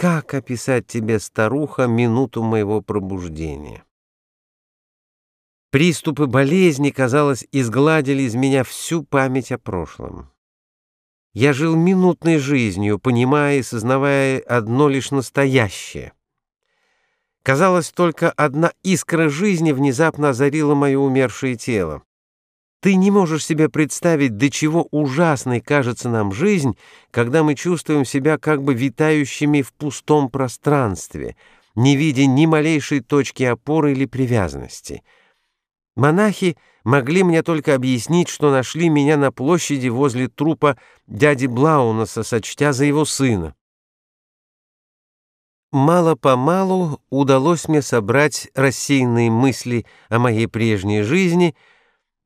Как описать тебе, старуха, минуту моего пробуждения? Приступы болезни, казалось, изгладили из меня всю память о прошлом. Я жил минутной жизнью, понимая и сознавая одно лишь настоящее. Казалось, только одна искра жизни внезапно озарила мое умершее тело. Ты не можешь себе представить, до чего ужасной кажется нам жизнь, когда мы чувствуем себя как бы витающими в пустом пространстве, не видя ни малейшей точки опоры или привязанности. Монахи могли мне только объяснить, что нашли меня на площади возле трупа дяди Блаунаса, сочтя за его сына. Мало-помалу удалось мне собрать рассеянные мысли о моей прежней жизни —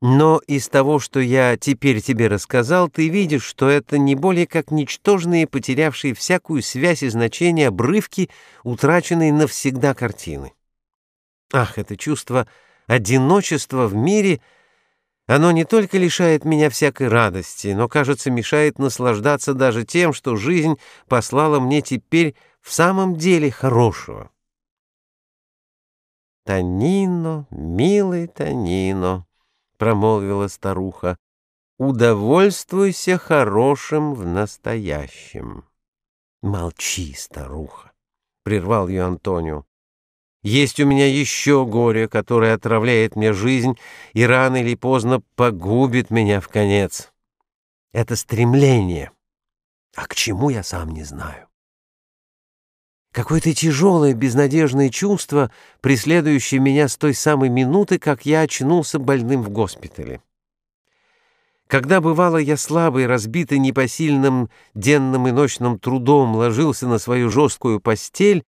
но из того, что я теперь тебе рассказал, ты видишь, что это не более как ничтожные, потерявшие всякую связь и значение обрывки, утраченные навсегда картины. Ах, это чувство одиночества в мире, оно не только лишает меня всякой радости, но, кажется, мешает наслаждаться даже тем, что жизнь послала мне теперь в самом деле хорошего. Танино, милый Танино. — промолвила старуха, — «удовольствуйся хорошим в настоящем». «Молчи, старуха», — прервал ее Антонио. «Есть у меня еще горе, которое отравляет мне жизнь и рано или поздно погубит меня в конец. Это стремление. А к чему я сам не знаю». Какое-то тяжелое, безнадежное чувство, преследующее меня с той самой минуты, как я очнулся больным в госпитале. Когда, бывало, я слабый, разбитый непосильным денным и ночным трудом ложился на свою жесткую постель,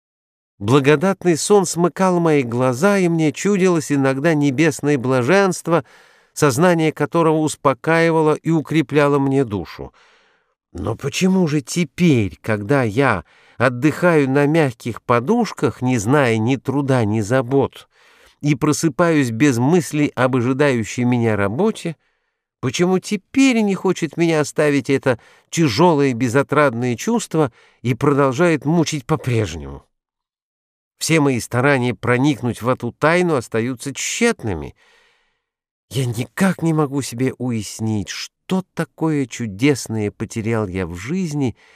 благодатный сон смыкал мои глаза, и мне чудилось иногда небесное блаженство, сознание которого успокаивало и укрепляло мне душу. Но почему же теперь, когда я отдыхаю на мягких подушках, не зная ни труда, ни забот, и просыпаюсь без мыслей об ожидающей меня работе, почему теперь не хочет меня оставить это тяжелое безотрадное чувство и продолжает мучить по-прежнему? Все мои старания проникнуть в эту тайну остаются тщетными. Я никак не могу себе уяснить, что такое чудесное потерял я в жизни —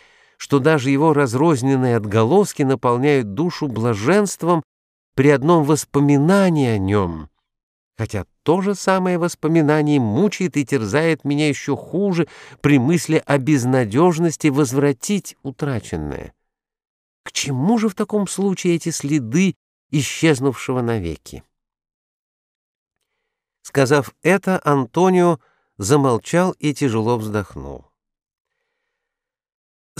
что даже его разрозненные отголоски наполняют душу блаженством при одном воспоминании о нем, хотя то же самое воспоминание мучает и терзает меня еще хуже при мысли о безнадежности возвратить утраченное. К чему же в таком случае эти следы исчезнувшего навеки? Сказав это, Антонио замолчал и тяжело вздохнул.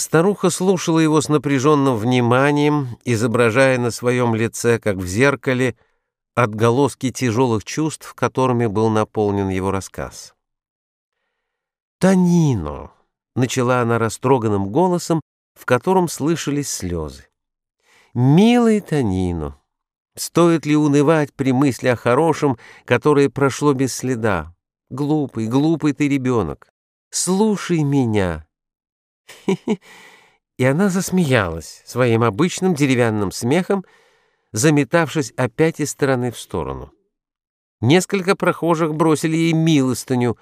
Старуха слушала его с напряженным вниманием, изображая на своем лице, как в зеркале, отголоски тяжелых чувств, которыми был наполнен его рассказ. «Танино!» — начала она растроганным голосом, в котором слышались слезы. «Милый Танино, стоит ли унывать при мысли о хорошем, которое прошло без следа? Глупый, глупый ты ребенок. Слушай меня!» И она засмеялась своим обычным деревянным смехом, заметавшись опять из стороны в сторону. Несколько прохожих бросили ей милостыню.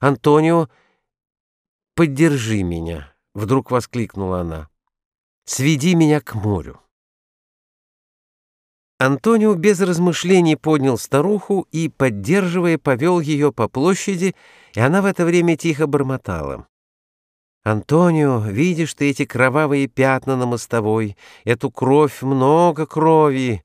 «Антонио, поддержи меня!» — вдруг воскликнула она. «Сведи меня к морю!» Антонио без размышлений поднял старуху и, поддерживая, повел ее по площади, и она в это время тихо бормотала. «Антонио, видишь ты эти кровавые пятна на мостовой, эту кровь, много крови.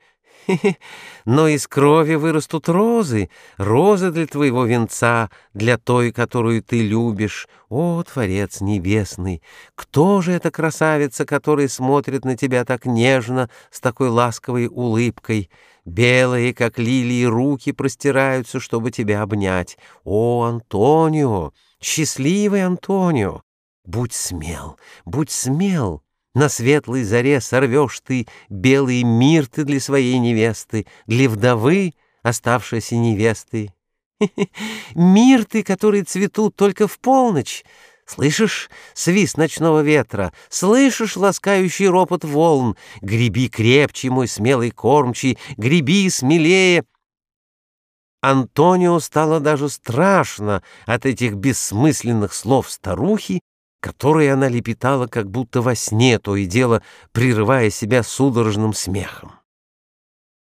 Но из крови вырастут розы, розы для твоего венца, для той, которую ты любишь. О, Творец Небесный, кто же эта красавица, которая смотрит на тебя так нежно, с такой ласковой улыбкой?» Белые, как лилии, руки простираются, чтобы тебя обнять. О, Антонио, счастливый Антонио! Будь смел, будь смел. На светлой заре сорвешь ты белые мирты для своей невесты, для вдовы, оставшейся невестой. Мирты, которые цветут только в полночь, Слышишь свист ночного ветра, слышишь ласкающий ропот волн? Греби крепче, мой смелый кормчий, греби смелее. Антонио стало даже страшно от этих бессмысленных слов старухи, которые она лепетала как будто во сне, то и дело прерывая себя судорожным смехом.